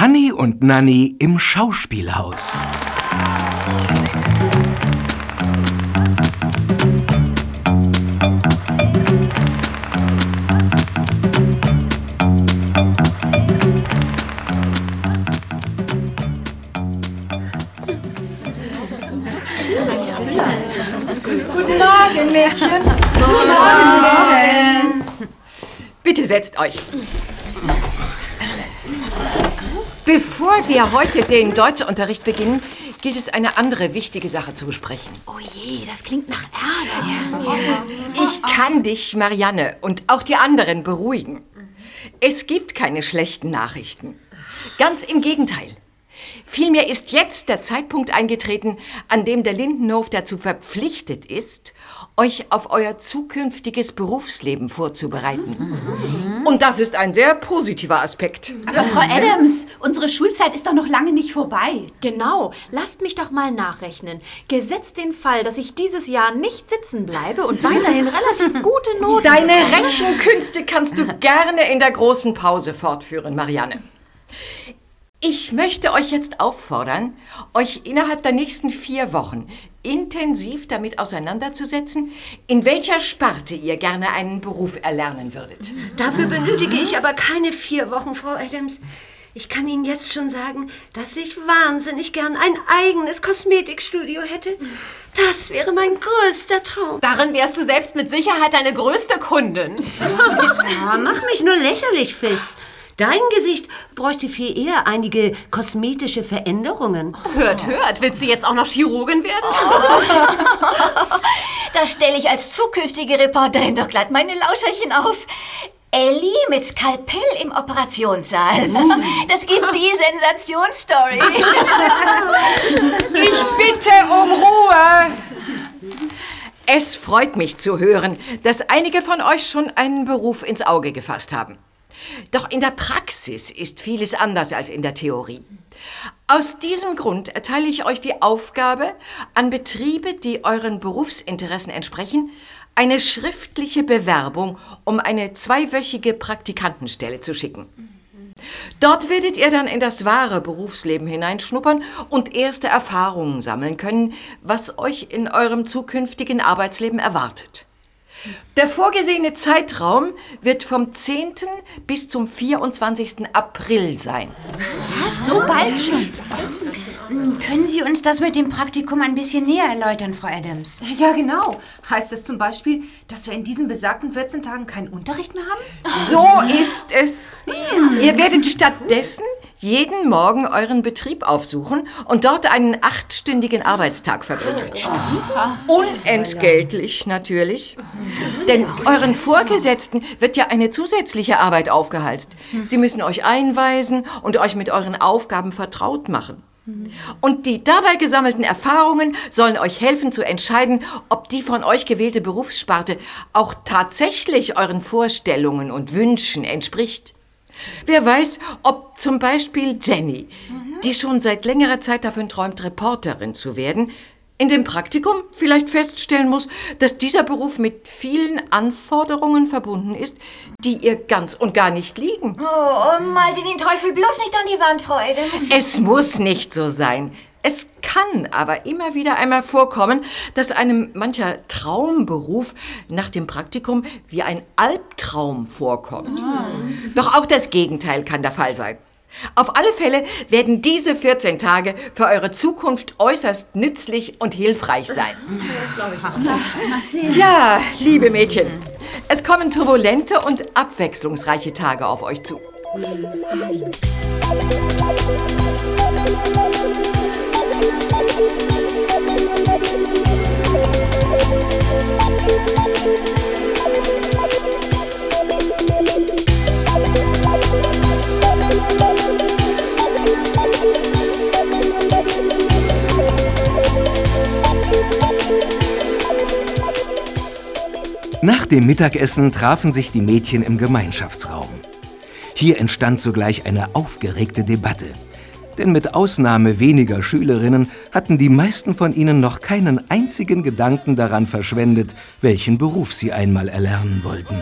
Hanni und Nanni im Schauspielhaus. Guten Morgen, Mädchen. Guten Morgen. Bitte setzt euch. Bevor wir heute den Deutschunterricht beginnen, gilt es eine andere wichtige Sache zu besprechen. Oh je, das klingt nach Ärger. Ich kann dich, Marianne, und auch die anderen beruhigen. Es gibt keine schlechten Nachrichten. Ganz im Gegenteil. Vielmehr ist jetzt der Zeitpunkt eingetreten, an dem der Lindenhof dazu verpflichtet ist, euch auf euer zukünftiges Berufsleben vorzubereiten. Und das ist ein sehr positiver Aspekt. Aber Frau Adams, unsere Schulzeit ist doch noch lange nicht vorbei. Genau, lasst mich doch mal nachrechnen. Gesetzt den Fall, dass ich dieses Jahr nicht sitzen bleibe und weiterhin relativ gute Noten Deine. Rechenkünste kannst du gerne in der großen Pause fortführen, Marianne. Ich möchte euch jetzt auffordern, euch innerhalb der nächsten vier Wochen intensiv damit auseinanderzusetzen, in welcher Sparte ihr gerne einen Beruf erlernen würdet. Dafür benötige ich aber keine vier Wochen, Frau Adams. Ich kann Ihnen jetzt schon sagen, dass ich wahnsinnig gern ein eigenes Kosmetikstudio hätte. Das wäre mein größter Traum. Darin wärst du selbst mit Sicherheit deine größte Kundin. Ja, mach mich nur lächerlich, Fiss. Dein Gesicht bräuchte viel eher einige kosmetische Veränderungen. Hört, hört. Willst du jetzt auch noch Chirurgin werden? Da stelle ich als zukünftige Reporterin doch glatt meine Lauscherchen auf. Ellie mit Skalpell im Operationssaal. Das gibt die Sensationsstory. Ich bitte um Ruhe! Es freut mich zu hören, dass einige von euch schon einen Beruf ins Auge gefasst haben. Doch in der Praxis ist vieles anders als in der Theorie. Aus diesem Grund erteile ich euch die Aufgabe, an Betriebe, die euren Berufsinteressen entsprechen, eine schriftliche Bewerbung um eine zweiwöchige Praktikantenstelle zu schicken. Dort werdet ihr dann in das wahre Berufsleben hineinschnuppern und erste Erfahrungen sammeln können, was euch in eurem zukünftigen Arbeitsleben erwartet. Der vorgesehene Zeitraum wird vom 10. bis zum 24. April sein. So bald schon. Können Sie uns das mit dem Praktikum ein bisschen näher erläutern, Frau Adams? Ja, genau. Heißt das zum Beispiel, dass wir in diesen besagten 14 Tagen keinen Unterricht mehr haben? So ist es. Ihr werdet stattdessen jeden Morgen euren Betrieb aufsuchen und dort einen achtstündigen Arbeitstag verbringen. Unentgeltlich natürlich. Denn euren Vorgesetzten wird ja eine zusätzliche Arbeit aufgehalst. Sie müssen euch einweisen und euch mit euren Aufgaben vertraut machen. Und die dabei gesammelten Erfahrungen sollen euch helfen zu entscheiden, ob die von euch gewählte Berufssparte auch tatsächlich euren Vorstellungen und Wünschen entspricht. Wer weiß, ob zum Beispiel Jenny, die schon seit längerer Zeit davon träumt, Reporterin zu werden, in dem Praktikum vielleicht feststellen muss, dass dieser Beruf mit vielen Anforderungen verbunden ist, die ihr ganz und gar nicht liegen. Oh, mal Sie den Teufel bloß nicht an die Wand, Frau Adams. Es muss nicht so sein. Es kann aber immer wieder einmal vorkommen, dass einem mancher Traumberuf nach dem Praktikum wie ein Albtraum vorkommt. Doch auch das Gegenteil kann der Fall sein. Auf alle Fälle werden diese 14 Tage für eure Zukunft äußerst nützlich und hilfreich sein. Ja, liebe Mädchen, es kommen turbulente und abwechslungsreiche Tage auf euch zu. Nach dem Mittagessen trafen sich die Mädchen im Gemeinschaftsraum. Hier entstand sogleich eine aufgeregte Debatte. Denn mit Ausnahme weniger Schülerinnen hatten die meisten von ihnen noch keinen einzigen Gedanken daran verschwendet, welchen Beruf sie einmal erlernen wollten.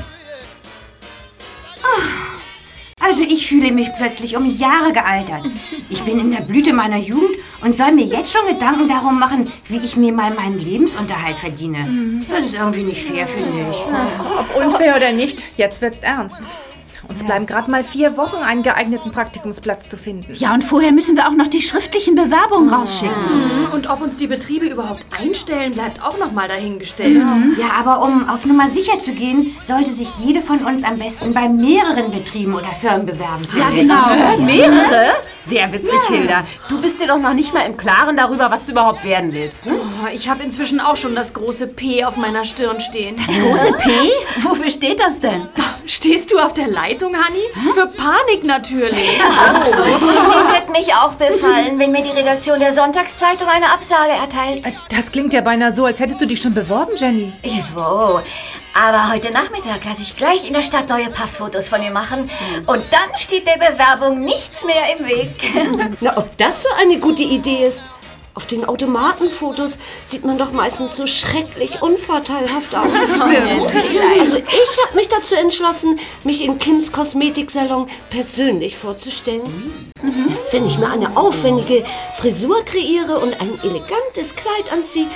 Also ich Ich fühle mich plötzlich um Jahre gealtert. Ich bin in der Blüte meiner Jugend und soll mir jetzt schon Gedanken darum machen, wie ich mir mal meinen Lebensunterhalt verdiene. Das ist irgendwie nicht fair, finde ich. Ob unfair oder nicht, jetzt wird's ernst. Uns bleiben gerade mal vier Wochen, einen geeigneten Praktikumsplatz zu finden. Ja, und vorher müssen wir auch noch die schriftlichen Bewerbungen rausschicken. Mhm. Und ob uns die Betriebe überhaupt einstellen, bleibt auch noch mal dahingestellt. Ja, aber um auf Nummer sicher zu gehen, sollte sich jede von uns am besten bei mehreren Betrieben oder Firmen bewerben. Ja, genau. Mehrere? Sehr witzig, Hilda. Du bist dir doch noch nicht mal im Klaren darüber, was du überhaupt werden willst. Hm? Oh, Ich habe inzwischen auch schon das große P auf meiner Stirn stehen. Das große P? Wofür steht das denn? Stehst du auf der Leitung, Hanni? Für Panik natürlich. Die wird mich auch befallen, wenn mir die Redaktion der Sonntagszeitung eine Absage erteilt. Das klingt ja beinahe so, als hättest du dich schon beworben, Jenny. Ivo, aber heute Nachmittag lasse ich gleich in der Stadt neue Passfotos von ihr machen. Und dann steht der Bewerbung nichts mehr im Weg. Na, ob das so eine gute Idee ist? Auf den Automatenfotos sieht man doch meistens so schrecklich unvorteilhaft aus. Stimmt. Also ich habe mich dazu entschlossen, mich in Kims Kosmetiksalon persönlich vorzustellen. Wenn ich mir eine aufwendige Frisur kreiere und ein elegantes Kleid anziehe,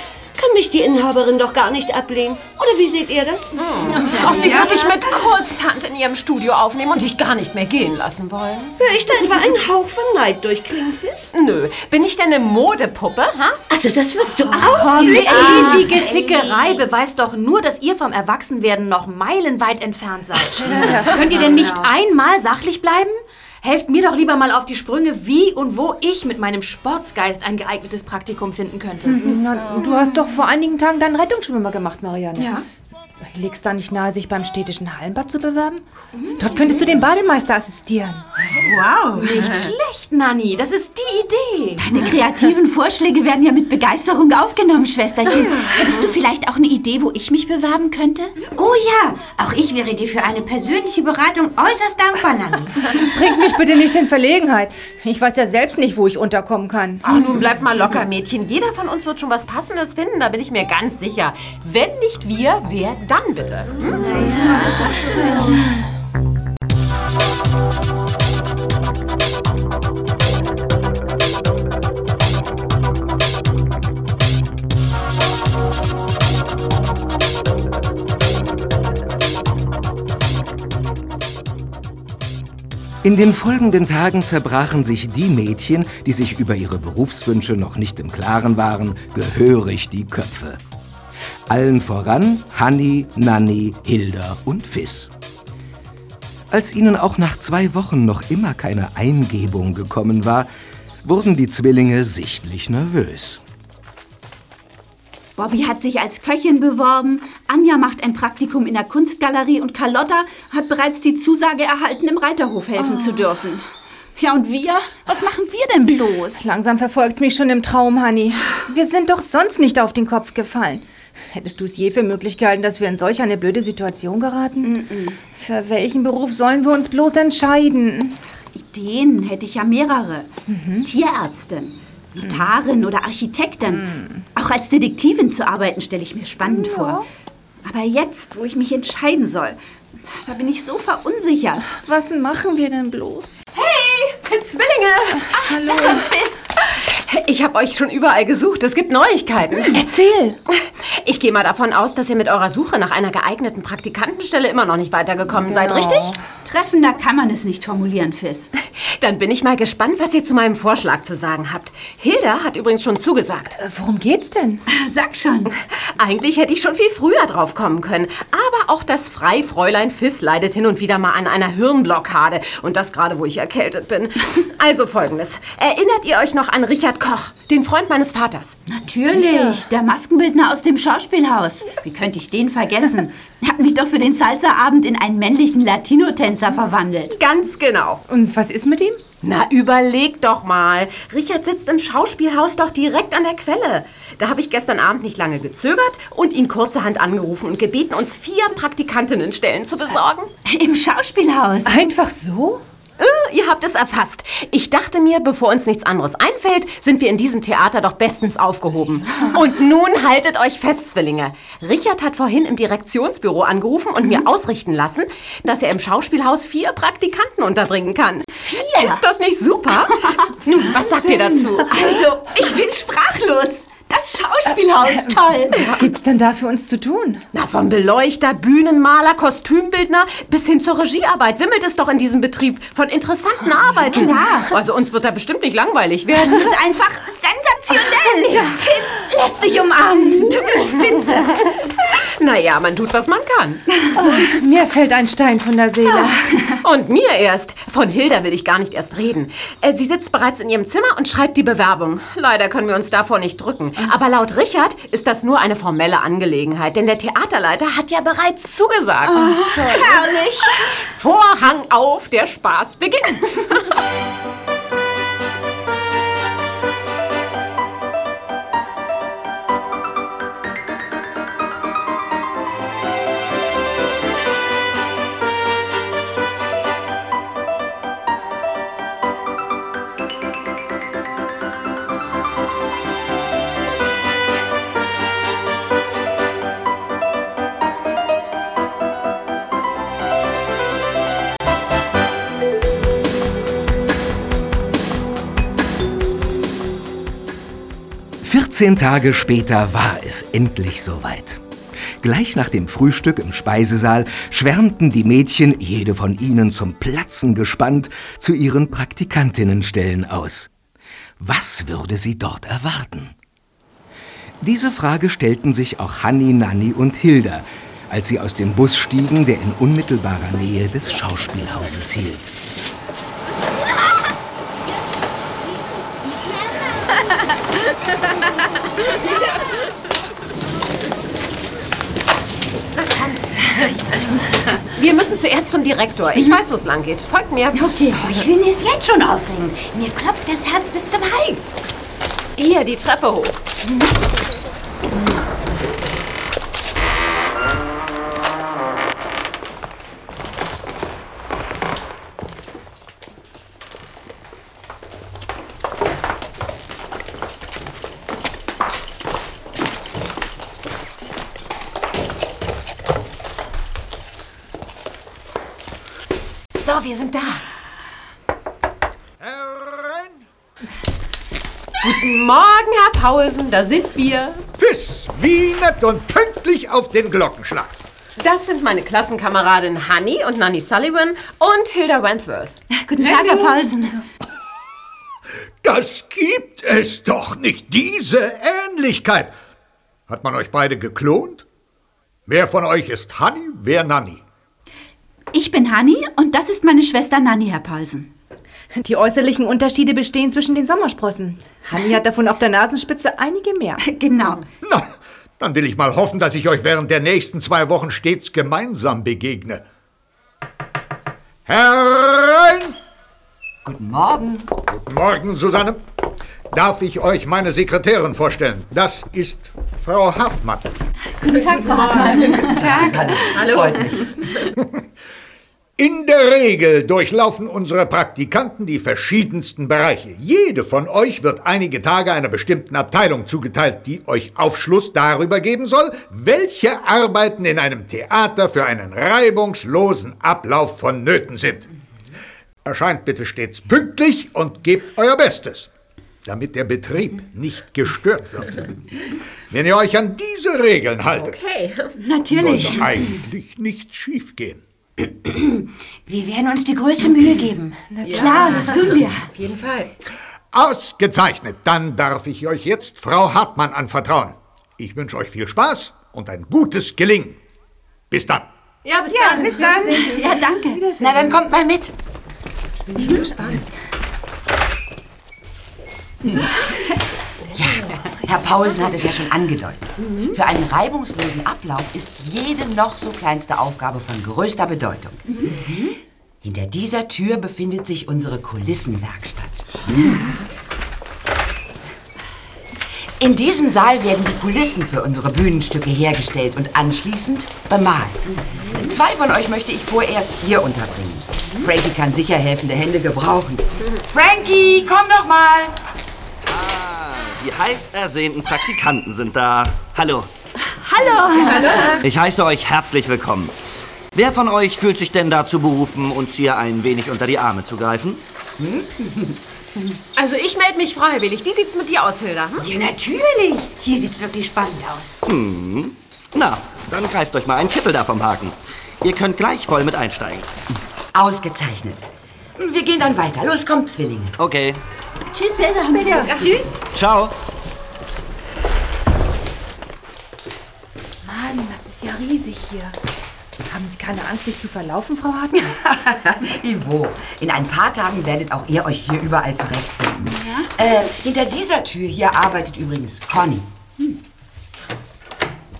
kann mich die Inhaberin doch gar nicht ablehnen. Oder wie seht ihr das? Auch sie wird dich mit Kusshand in ihrem Studio aufnehmen und dich gar nicht mehr gehen lassen wollen. Höre ich da etwa einen Hauch von Neid durchklingen, Fis? Nö, bin ich denn eine Modepuppe, ha? Also das wirst du auch Diese ewige Zickerei beweist doch nur, dass ihr vom Erwachsenwerden noch meilenweit entfernt seid. Könnt ihr denn nicht einmal sachlich bleiben? Helft mir doch lieber mal auf die Sprünge, wie und wo ich mit meinem Sportsgeist ein geeignetes Praktikum finden könnte. Na, du hast doch vor einigen Tagen deinen Rettungsschwimmer gemacht, Marianne. Ja. Legst da nicht nahe, sich beim städtischen Hallenbad zu bewerben? Dort könntest du dem Bademeister assistieren. Wow. Nicht schlecht, Nanni. Das ist die Idee. Deine kreativen Vorschläge werden ja mit Begeisterung aufgenommen, Schwesterchen. Hättest du vielleicht auch eine Idee, wo ich mich bewerben könnte? Oh ja, auch ich wäre dir für eine persönliche Beratung äußerst dankbar, Nanni. Bringt mich bitte nicht in Verlegenheit. Ich weiß ja selbst nicht, wo ich unterkommen kann. Ach, nun bleib mal locker, Mädchen. Jeder von uns wird schon was Passendes finden, da bin ich mir ganz sicher. Wenn nicht wir, wer dann bitte? Hm? In den folgenden Tagen zerbrachen sich die Mädchen, die sich über ihre Berufswünsche noch nicht im Klaren waren, gehörig die Köpfe. Allen voran Hanni, Nanni, Hilda und Fiss. Als ihnen auch nach zwei Wochen noch immer keine Eingebung gekommen war, wurden die Zwillinge sichtlich nervös. Bobby hat sich als Köchin beworben, Anja macht ein Praktikum in der Kunstgalerie und Carlotta hat bereits die Zusage erhalten, im Reiterhof helfen zu dürfen. Ja, und wir? Was machen wir denn bloß? Langsam verfolgt mich schon im Traum, Hanni. Wir sind doch sonst nicht auf den Kopf gefallen. Hättest du es je für möglich gehalten, dass wir in solch eine blöde Situation geraten? Für welchen Beruf sollen wir uns bloß entscheiden? Ideen hätte ich ja mehrere. Tierärztin, Notarin oder Architektin. Auch als Detektivin zu arbeiten, stelle ich mir spannend vor. Aber jetzt, wo ich mich entscheiden soll, da bin ich so verunsichert. Was machen wir denn bloß? Zwillinge! Hallo. Fist. Ich habe euch schon überall gesucht. Es gibt Neuigkeiten. Erzähl. Ich gehe mal davon aus, dass ihr mit eurer Suche nach einer geeigneten Praktikantenstelle immer noch nicht weitergekommen seid, richtig? Treffender kann man es nicht formulieren, Fiss. Dann bin ich mal gespannt, was ihr zu meinem Vorschlag zu sagen habt. Hilda hat übrigens schon zugesagt. Worum geht's denn? Sag schon. Eigentlich hätte ich schon viel früher drauf kommen können. Aber auch das Freifräulein Fiss leidet hin und wieder mal an einer Hirnblockade. Und das gerade, wo ich erkältet bin. Also folgendes. Erinnert ihr euch noch an Richard Koch, den Freund meines Vaters? Natürlich, der Maskenbildner aus dem Schauspielhaus. Wie könnte ich den vergessen? Er hat mich doch für den Salsa-Abend in einen männlichen Latino-Tänzer verwandelt. Ganz genau. Und was ist mit ihm? Na, überleg doch mal. Richard sitzt im Schauspielhaus doch direkt an der Quelle. Da habe ich gestern Abend nicht lange gezögert und ihn kurzerhand angerufen und gebeten, uns vier Praktikantinnenstellen zu besorgen. Im Schauspielhaus. Einfach so? Äh, ihr habt es erfasst. Ich dachte mir, bevor uns nichts anderes einfällt, sind wir in diesem Theater doch bestens aufgehoben. Und nun haltet euch fest, Zwillinge. Richard hat vorhin im Direktionsbüro angerufen und mir ausrichten lassen, dass er im Schauspielhaus vier Praktikanten unterbringen kann. Vier? Ist das nicht super? Nun, was sagt ihr dazu? Also, ich bin sprachlos. Das Schauspielhaus, toll. Was gibt's denn da für uns zu tun? Na, vom Beleuchter, Bühnenmaler, Kostümbildner bis hin zur Regiearbeit wimmelt es doch in diesem Betrieb von interessanten Arbeiten. Klar. Also uns wird da bestimmt nicht langweilig werden. Das ist einfach sensationell. Fiss, lass dich umarmen. Du bist spitze. Naja, man tut, was man kann. Mir fällt ein Stein von der Seele. Und mir erst. Von Hilda will ich gar nicht erst reden. Äh, Sie sitzt bereits in ihrem Zimmer und schreibt die Bewerbung. Leider können wir uns davor nicht drücken. Aber laut Richard ist das nur eine formelle Angelegenheit, denn der Theaterleiter hat ja bereits zugesagt. Herrlich. Vorhang auf, der Spaß beginnt. Vierzehn Tage später war es endlich soweit. Gleich nach dem Frühstück im Speisesaal schwärmten die Mädchen, jede von ihnen zum Platzen gespannt, zu ihren Praktikantinnenstellen aus. Was würde sie dort erwarten? Diese Frage stellten sich auch Hanni, Nanni und Hilda, als sie aus dem Bus stiegen, der in unmittelbarer Nähe des Schauspielhauses hielt. Wir müssen zuerst zum Direktor. Ich weiß, wo es lang geht. Folgt mir. Okay, oh, ich will es jetzt schon aufregen. Mir klopft das Herz bis zum Hals. Hier, die Treppe hoch. So, wir sind da. Herein! Guten Morgen, Herr Paulsen, da sind wir. Fiss, wie nett und pünktlich auf den Glockenschlag. Das sind meine Klassenkameradin Honey und Nanny Sullivan und Hilda Wentworth. Guten Tag, Herr Paulsen. Das gibt es doch nicht, diese Ähnlichkeit. Hat man euch beide geklont? Wer von euch ist Honey, wer Nanny? Ich bin Hanni und das ist meine Schwester Nanni, Herr Paulsen. Die äußerlichen Unterschiede bestehen zwischen den Sommersprossen. Hanni hat davon auf der Nasenspitze einige mehr. Genau. Na, dann will ich mal hoffen, dass ich euch während der nächsten zwei Wochen stets gemeinsam begegne. Herein! Guten Morgen. Guten Morgen, Susanne. Darf ich euch meine Sekretärin vorstellen? Das ist Frau Hartmann. Guten Tag, Frau Hartmann. Guten Tag. Hallo. Freut mich. In der Regel durchlaufen unsere Praktikanten die verschiedensten Bereiche. Jede von euch wird einige Tage einer bestimmten Abteilung zugeteilt, die euch Aufschluss darüber geben soll, welche Arbeiten in einem Theater für einen reibungslosen Ablauf vonnöten sind. Erscheint bitte stets pünktlich und gebt euer Bestes, damit der Betrieb nicht gestört wird. Wenn ihr euch an diese Regeln haltet, Okay. Natürlich. eigentlich nichts schiefgehen. Wir werden uns die größte Mühe geben. Klar, das tun wir. Auf jeden Fall. Ausgezeichnet. Dann darf ich euch jetzt Frau Hartmann anvertrauen. Ich wünsche euch viel Spaß und ein gutes Gelingen. Bis dann. Ja, bis Ja, dann. bis dann. Ja, danke. Na, dann kommt mal mit. Ja, Herr Paulsen hat es ja schon angedeutet. Für einen reibungslosen Ablauf ist jede noch so kleinste Aufgabe von größter Bedeutung. Hinter dieser Tür befindet sich unsere Kulissenwerkstatt. In diesem Saal werden die Kulissen für unsere Bühnenstücke hergestellt und anschließend bemalt. Zwei von euch möchte ich vorerst hier unterbringen. Frankie kann sicher helfende Hände gebrauchen. Frankie, komm doch mal! Die heiß ersehnten Praktikanten sind da. Hallo. Hallo. Ich heiße euch herzlich willkommen. Wer von euch fühlt sich denn dazu berufen, uns hier ein wenig unter die Arme zu greifen? Also ich melde mich freiwillig. Wie sieht's mit dir aus, Hilda? Hm? Ja, natürlich. Hier sieht's wirklich spannend aus. Hm. Na, dann greift euch mal einen Kippel da vom Haken. Ihr könnt gleich voll mit einsteigen. Ausgezeichnet. Wir gehen dann weiter. Los, kommt, Zwillinge. Okay. Tschüss, Hilda. Später. Tschüss. Ciao. Mann, das ist ja riesig hier. Haben Sie keine Angst, sich zu verlaufen, Frau Hartmann? Ivo, in ein paar Tagen werdet auch ihr euch hier überall zurechtfinden. Äh, hinter dieser Tür hier arbeitet übrigens Conny. Hm.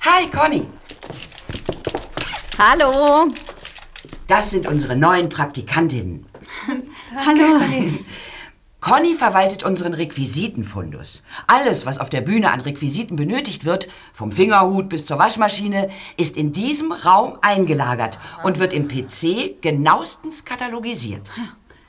Hi, Conny. Hallo. Das sind unsere neuen Praktikantinnen. Hallo. Conny verwaltet unseren Requisitenfundus. Alles, was auf der Bühne an Requisiten benötigt wird, vom Fingerhut bis zur Waschmaschine, ist in diesem Raum eingelagert und wird im PC genauestens katalogisiert.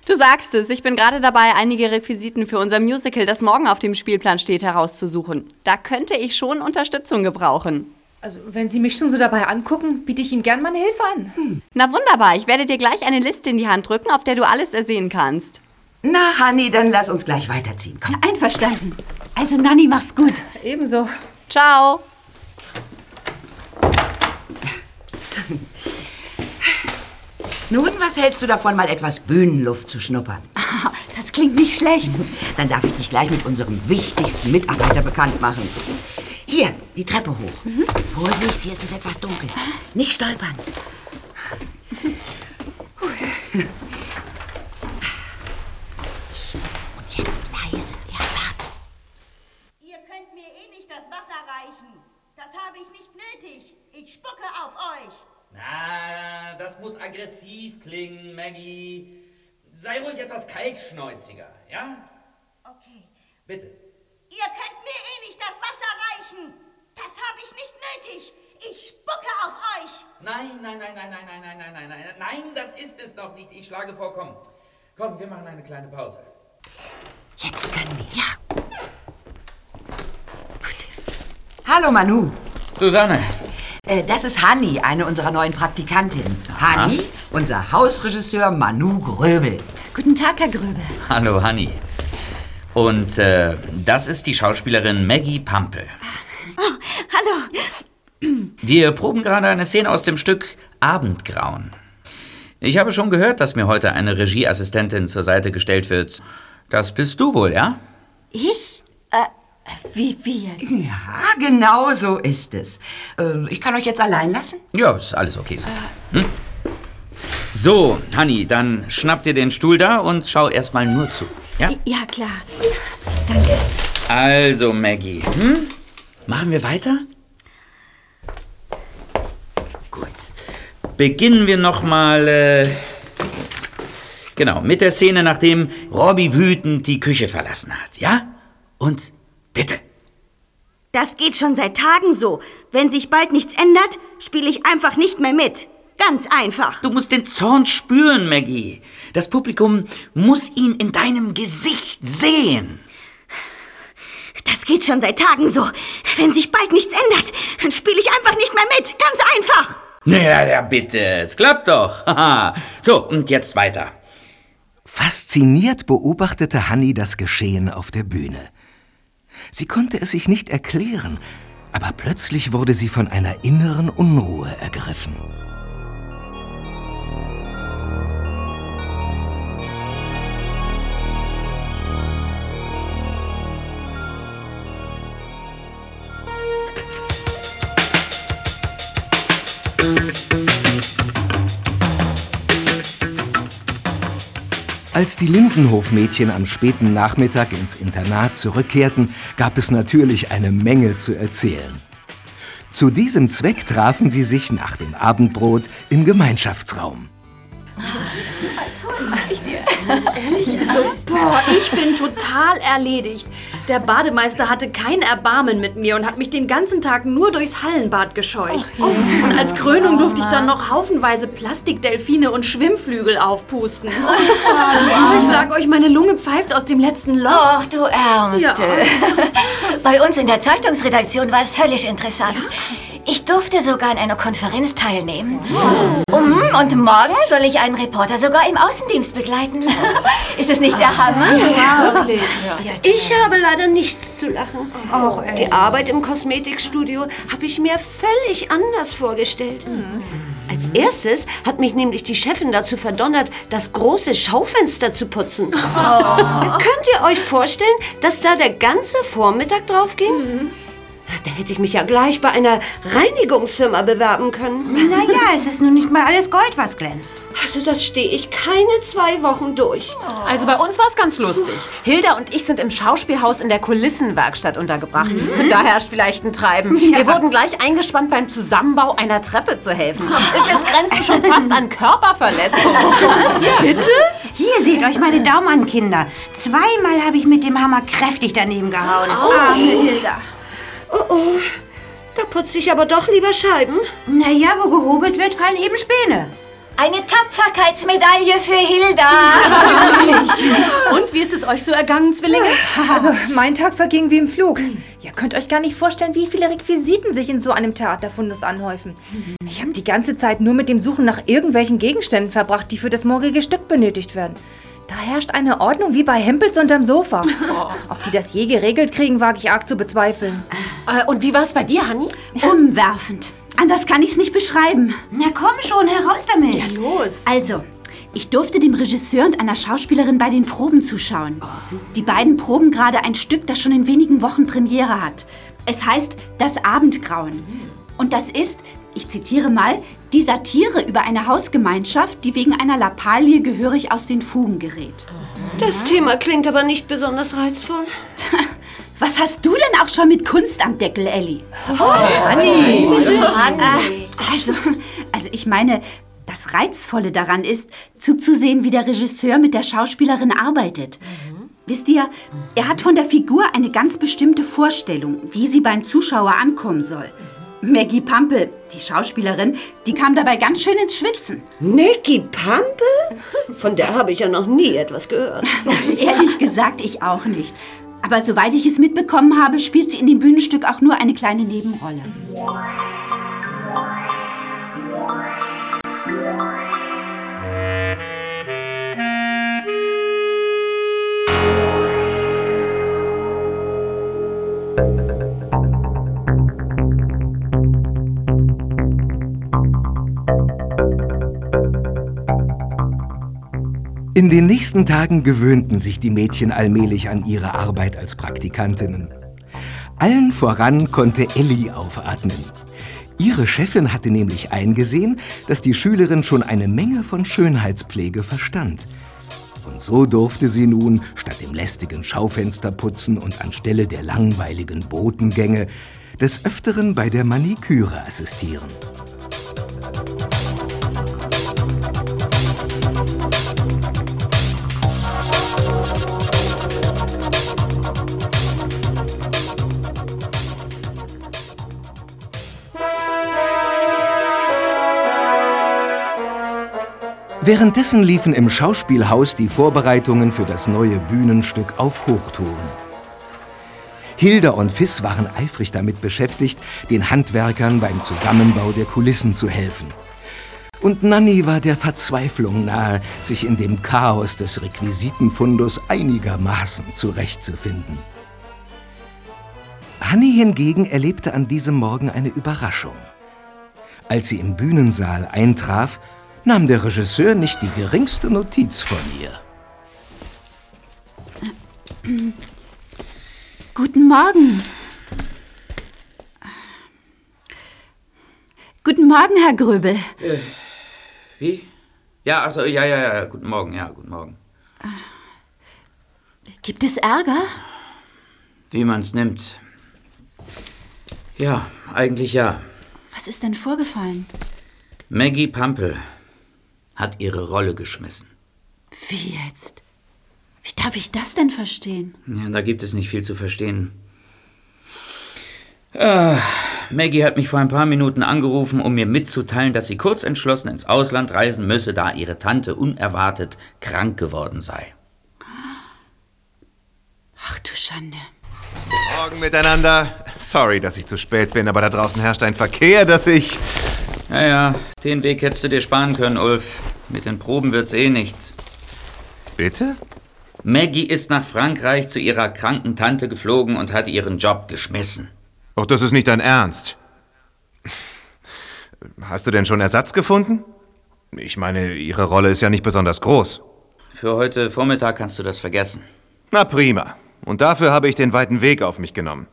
Du sagst es, ich bin gerade dabei, einige Requisiten für unser Musical, das morgen auf dem Spielplan steht, herauszusuchen. Da könnte ich schon Unterstützung gebrauchen. Also, wenn Sie mich schon so dabei angucken, biete ich Ihnen gern meine Hilfe an. Na wunderbar, ich werde dir gleich eine Liste in die Hand drücken, auf der du alles ersehen kannst. Na, Honey, dann lass uns gleich weiterziehen. Komm. Einverstanden. Also, Nanni, mach's gut. Ebenso. Ciao. Nun, was hältst du davon, mal etwas Bühnenluft zu schnuppern? Das klingt nicht schlecht. Dann darf ich dich gleich mit unserem wichtigsten Mitarbeiter bekannt machen. Hier, die Treppe hoch. Vorsicht, hier ist es etwas dunkel. Nicht stolpern. Und jetzt leise. Ja, warte. Ihr könnt mir eh nicht das Wasser reichen. Das habe ich nicht nötig. Ich spucke auf euch. Na, das muss aggressiv klingen, Maggie. Sei ruhig etwas kaltschnäuziger, ja? Okay. Bitte. Ihr könnt mir eh nicht das Wasser reichen. Das habe ich nicht nötig. Ich spucke auf euch. Nein, nein, nein, nein, nein, nein, nein, nein, nein, nein, nein, das ist es noch nicht. Ich schlage vor, komm. Komm, wir machen eine kleine Pause. Jetzt können wir. Ja. Hallo, Manu. Susanne. Äh, das ist Hanni, eine unserer neuen Praktikantinnen. Hanni, unser Hausregisseur Manu Gröbel. Guten Tag, Herr Gröbel. Hallo, Hanni. Und äh, das ist die Schauspielerin Maggie Pampel. Oh, hallo. Wir proben gerade eine Szene aus dem Stück Abendgrauen. Ich habe schon gehört, dass mir heute eine Regieassistentin zur Seite gestellt wird. Das bist du wohl, ja? Ich? Äh, wie, wie jetzt? Ja, genau so ist es. Äh, ich kann euch jetzt allein lassen? Ja, ist alles okay. Susanne. Hm? So, Hanni, dann schnapp dir den Stuhl da und schau erstmal nur zu. Ja? Ja, klar. Danke. Also, Maggie, hm? machen wir weiter? Gut. Beginnen wir nochmal. Äh, genau, mit der Szene, nachdem Robbie wütend die Küche verlassen hat, ja? Und bitte. Das geht schon seit Tagen so. Wenn sich bald nichts ändert, spiele ich einfach nicht mehr mit. Ganz einfach. Du musst den Zorn spüren, Maggie. Das Publikum muss ihn in deinem Gesicht sehen. Das geht schon seit Tagen so. Wenn sich bald nichts ändert, dann spiele ich einfach nicht mehr mit. Ganz einfach. Naja, ja, bitte, es klappt doch. Haha. so, und jetzt weiter. Fasziniert beobachtete Hanni das Geschehen auf der Bühne. Sie konnte es sich nicht erklären, aber plötzlich wurde sie von einer inneren Unruhe ergriffen. Als die Lindenhofmädchen am späten Nachmittag ins Internat zurückkehrten, gab es natürlich eine Menge zu erzählen. Zu diesem Zweck trafen sie sich nach dem Abendbrot im Gemeinschaftsraum. Ehrlich? So, boah, Oh, ich bin total erledigt. Der Bademeister hatte kein Erbarmen mit mir und hat mich den ganzen Tag nur durchs Hallenbad gescheucht. Und als Krönung durfte ich dann noch haufenweise Plastikdelfine und Schwimmflügel aufpusten. Ich sag euch, meine Lunge pfeift aus dem letzten Loch. Och, du Ärmste. Bei uns in der Zeitungsredaktion war es höllisch interessant. Ich durfte sogar an einer Konferenz teilnehmen. Um, und morgen soll ich einen Reporter sogar im Außendienst begleiten. Ist es nicht der Hammer? Ich habe leider nichts zu lachen. Die Arbeit im Kosmetikstudio habe ich mir völlig anders vorgestellt. Als erstes hat mich nämlich die Chefin dazu verdonnert, das große Schaufenster zu putzen. Könnt ihr euch vorstellen, dass da der ganze Vormittag drauf ging? Da hätte ich mich ja gleich bei einer Reinigungsfirma bewerben können. Naja, es ist nun nicht mal alles Gold, was glänzt. Also das stehe ich keine zwei Wochen durch. Also bei uns war es ganz lustig. Hilda und ich sind im Schauspielhaus in der Kulissenwerkstatt untergebracht. Da herrscht vielleicht ein Treiben. Wir wurden gleich eingespannt beim Zusammenbau einer Treppe zu helfen. Das grenzte schon fast an Körperverletzung. Was? Bitte? Hier, seht euch meine Daumen an, Kinder. Zweimal habe ich mit dem Hammer kräftig daneben gehauen. Arme Hilda. Oh oh, da putze ich aber doch lieber Scheiben. Naja, wo gehobelt wird, fallen eben Späne. Eine Tapferkeitsmedaille für Hilda. Und wie ist es euch so ergangen, Zwillinge? Also, mein Tag verging wie im Flug. Ihr könnt euch gar nicht vorstellen, wie viele Requisiten sich in so einem Theaterfundus anhäufen. Ich habe die ganze Zeit nur mit dem Suchen nach irgendwelchen Gegenständen verbracht, die für das morgige Stück benötigt werden. Da herrscht eine Ordnung wie bei Hempels unterm Sofa. Ob die das je geregelt kriegen, wage ich arg zu bezweifeln. Äh, und wie war es bei dir, Hanni? Umwerfend. Anders kann ich es nicht beschreiben. Na komm schon, heraus damit. Ja, los. Also, ich durfte dem Regisseur und einer Schauspielerin bei den Proben zuschauen. Die beiden proben gerade ein Stück, das schon in wenigen Wochen Premiere hat. Es heißt Das Abendgrauen. Und das ist, ich zitiere mal, die Satire über eine Hausgemeinschaft, die wegen einer Lappalie gehörig aus den Fugen gerät. Das Thema klingt aber nicht besonders reizvoll. Was hast du denn auch schon mit Kunst am Deckel, Elli? Oh, Hanni. Hanni. Also, also ich meine, das Reizvolle daran ist, zuzusehen, wie der Regisseur mit der Schauspielerin arbeitet. Wisst ihr, er hat von der Figur eine ganz bestimmte Vorstellung, wie sie beim Zuschauer ankommen soll. Maggie Pampel, die Schauspielerin, die kam dabei ganz schön ins Schwitzen. Maggie Pampel? Von der habe ich ja noch nie etwas gehört. Ehrlich gesagt, ich auch nicht. Aber soweit ich es mitbekommen habe, spielt sie in dem Bühnenstück auch nur eine kleine Nebenrolle. In den nächsten Tagen gewöhnten sich die Mädchen allmählich an ihre Arbeit als Praktikantinnen. Allen voran konnte Elli aufatmen. Ihre Chefin hatte nämlich eingesehen, dass die Schülerin schon eine Menge von Schönheitspflege verstand. Und so durfte sie nun statt dem lästigen Schaufensterputzen und anstelle der langweiligen Botengänge des Öfteren bei der Maniküre assistieren. Währenddessen liefen im Schauspielhaus die Vorbereitungen für das neue Bühnenstück auf Hochtouren. Hilda und Fiss waren eifrig damit beschäftigt, den Handwerkern beim Zusammenbau der Kulissen zu helfen. Und Nanny war der Verzweiflung nahe, sich in dem Chaos des Requisitenfundus einigermaßen zurechtzufinden. Hanni hingegen erlebte an diesem Morgen eine Überraschung. Als sie im Bühnensaal eintraf, nahm der Regisseur nicht die geringste Notiz von ihr. Guten Morgen. Guten Morgen, Herr Gröbel. Äh, wie? Ja, also ja, ja, ja, guten Morgen, ja, guten Morgen. Gibt es Ärger? Wie man's nimmt. Ja, eigentlich ja. Was ist denn vorgefallen? Maggie Pampel hat ihre Rolle geschmissen. Wie jetzt? Wie darf ich das denn verstehen? Ja, da gibt es nicht viel zu verstehen. Ah, Maggie hat mich vor ein paar Minuten angerufen, um mir mitzuteilen, dass sie kurz entschlossen ins Ausland reisen müsse, da ihre Tante unerwartet krank geworden sei. Ach du Schande. Morgen miteinander. Sorry, dass ich zu spät bin, aber da draußen herrscht ein Verkehr, dass ich... Naja, den Weg hättest du dir sparen können, Ulf. Mit den Proben wird's eh nichts. Bitte? Maggie ist nach Frankreich zu ihrer kranken Tante geflogen und hat ihren Job geschmissen. Doch das ist nicht dein Ernst. Hast du denn schon Ersatz gefunden? Ich meine, ihre Rolle ist ja nicht besonders groß. Für heute Vormittag kannst du das vergessen. Na prima. Und dafür habe ich den weiten Weg auf mich genommen.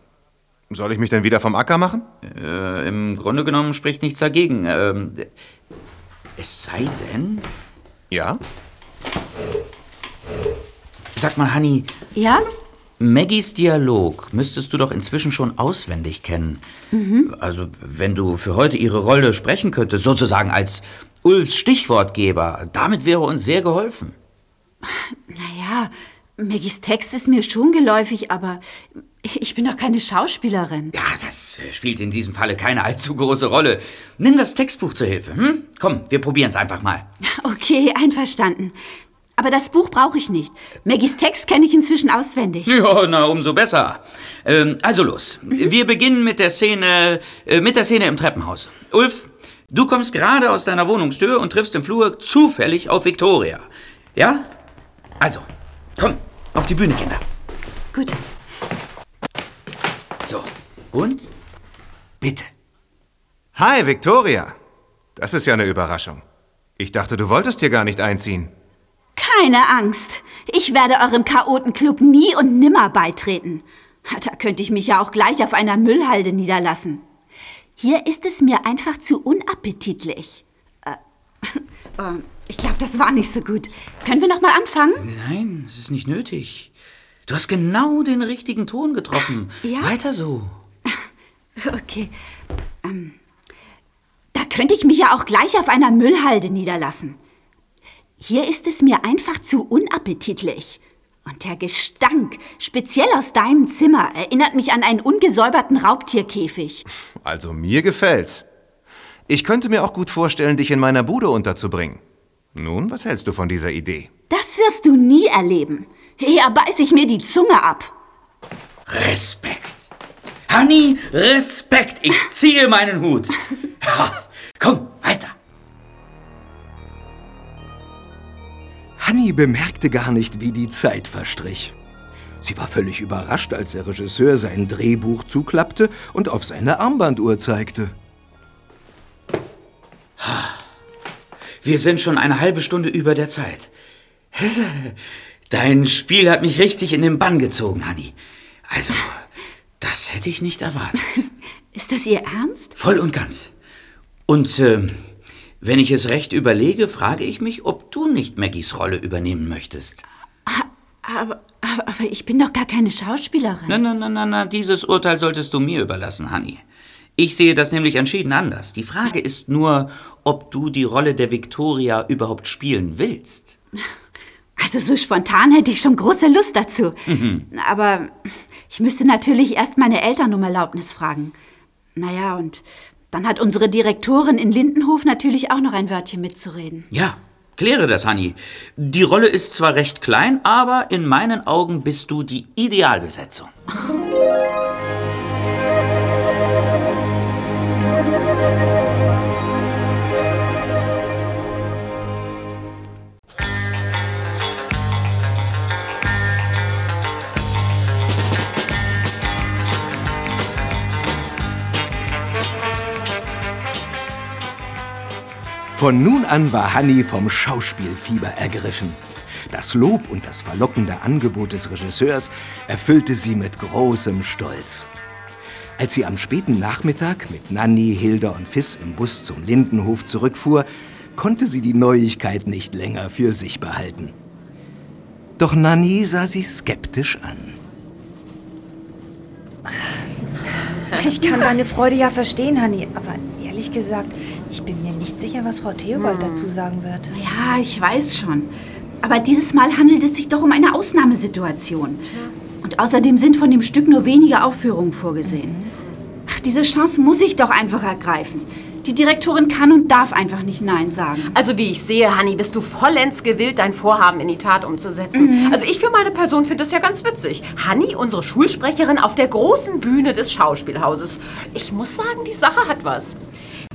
Soll ich mich denn wieder vom Acker machen? Äh, Im Grunde genommen spricht nichts dagegen. Ähm, es sei denn. Ja? Sag mal, Honey, Ja? Maggies Dialog müsstest du doch inzwischen schon auswendig kennen. Mhm. Also, wenn du für heute ihre Rolle sprechen könntest, sozusagen als Ulfs Stichwortgeber, damit wäre uns sehr geholfen. Naja, Maggies Text ist mir schon geläufig, aber ich bin doch keine Schauspielerin. Ja, das äh, spielt in diesem Falle keine allzu große Rolle. Nimm das Textbuch zur Hilfe, hm? Komm, wir probieren's einfach mal. Okay, einverstanden. Aber das Buch brauche ich nicht. Maggies Text kenne ich inzwischen auswendig. Ja, na, umso besser. Ähm, also los. Wir beginnen mit der Szene, äh, mit der Szene im Treppenhaus. Ulf, du kommst gerade aus deiner Wohnungstür und triffst im Flur zufällig auf Victoria. Ja? Also, komm, auf die Bühne, Kinder. Gut. Und? Bitte. Hi, Victoria. Das ist ja eine Überraschung. Ich dachte, du wolltest hier gar nicht einziehen. Keine Angst. Ich werde eurem Chaotenclub nie und nimmer beitreten. Da könnte ich mich ja auch gleich auf einer Müllhalde niederlassen. Hier ist es mir einfach zu unappetitlich. Äh, äh, ich glaube, das war nicht so gut. Können wir noch mal anfangen? Nein, es ist nicht nötig. Du hast genau den richtigen Ton getroffen. Ja? Weiter so. Okay. Ähm, da könnte ich mich ja auch gleich auf einer Müllhalde niederlassen. Hier ist es mir einfach zu unappetitlich. Und der Gestank, speziell aus deinem Zimmer, erinnert mich an einen ungesäuberten Raubtierkäfig. Also mir gefällt's. Ich könnte mir auch gut vorstellen, dich in meiner Bude unterzubringen. Nun, was hältst du von dieser Idee? Das wirst du nie erleben. Eher beiß ich mir die Zunge ab. Respekt. Honey, Respekt. Ich ziehe meinen Hut. Ja, komm, weiter. Hanni bemerkte gar nicht, wie die Zeit verstrich. Sie war völlig überrascht, als der Regisseur sein Drehbuch zuklappte und auf seine Armbanduhr zeigte. Wir sind schon eine halbe Stunde über der Zeit. Dein Spiel hat mich richtig in den Bann gezogen, Hanni. Also, das hätte ich nicht erwartet. Ist das Ihr Ernst? Voll und ganz. Und ähm, wenn ich es recht überlege, frage ich mich, ob du nicht Maggies Rolle übernehmen möchtest. Aber, aber, aber ich bin doch gar keine Schauspielerin. Na, na, na, na, na, dieses Urteil solltest du mir überlassen, Hanni. Ich sehe das nämlich entschieden anders. Die Frage ist nur, ob du die Rolle der Victoria überhaupt spielen willst. Also so spontan hätte ich schon große Lust dazu. Mhm. Aber ich müsste natürlich erst meine Eltern um Erlaubnis fragen. Naja, und dann hat unsere Direktorin in Lindenhof natürlich auch noch ein Wörtchen mitzureden. Ja, kläre das, Hanni. Die Rolle ist zwar recht klein, aber in meinen Augen bist du die Idealbesetzung. Von nun an war Hanni vom Schauspielfieber ergriffen. Das Lob und das verlockende Angebot des Regisseurs erfüllte sie mit großem Stolz. Als sie am späten Nachmittag mit Nanni, Hilda und Fiss im Bus zum Lindenhof zurückfuhr, konnte sie die Neuigkeit nicht länger für sich behalten. Doch Nanni sah sie skeptisch an. Ich kann deine Freude ja verstehen, Hanni, aber ehrlich gesagt, ich bin mir nicht sicher, was Frau Theobald dazu sagen wird. Ja, ich weiß schon. Aber dieses Mal handelt es sich doch um eine Ausnahmesituation. Und außerdem sind von dem Stück nur wenige Aufführungen vorgesehen. Ach, diese Chance muss ich doch einfach ergreifen. Die Direktorin kann und darf einfach nicht Nein sagen. Also wie ich sehe, Hanni, bist du vollends gewillt, dein Vorhaben in die Tat umzusetzen. Mhm. Also ich für meine Person finde das ja ganz witzig. Hanni, unsere Schulsprecherin auf der großen Bühne des Schauspielhauses. Ich muss sagen, die Sache hat was.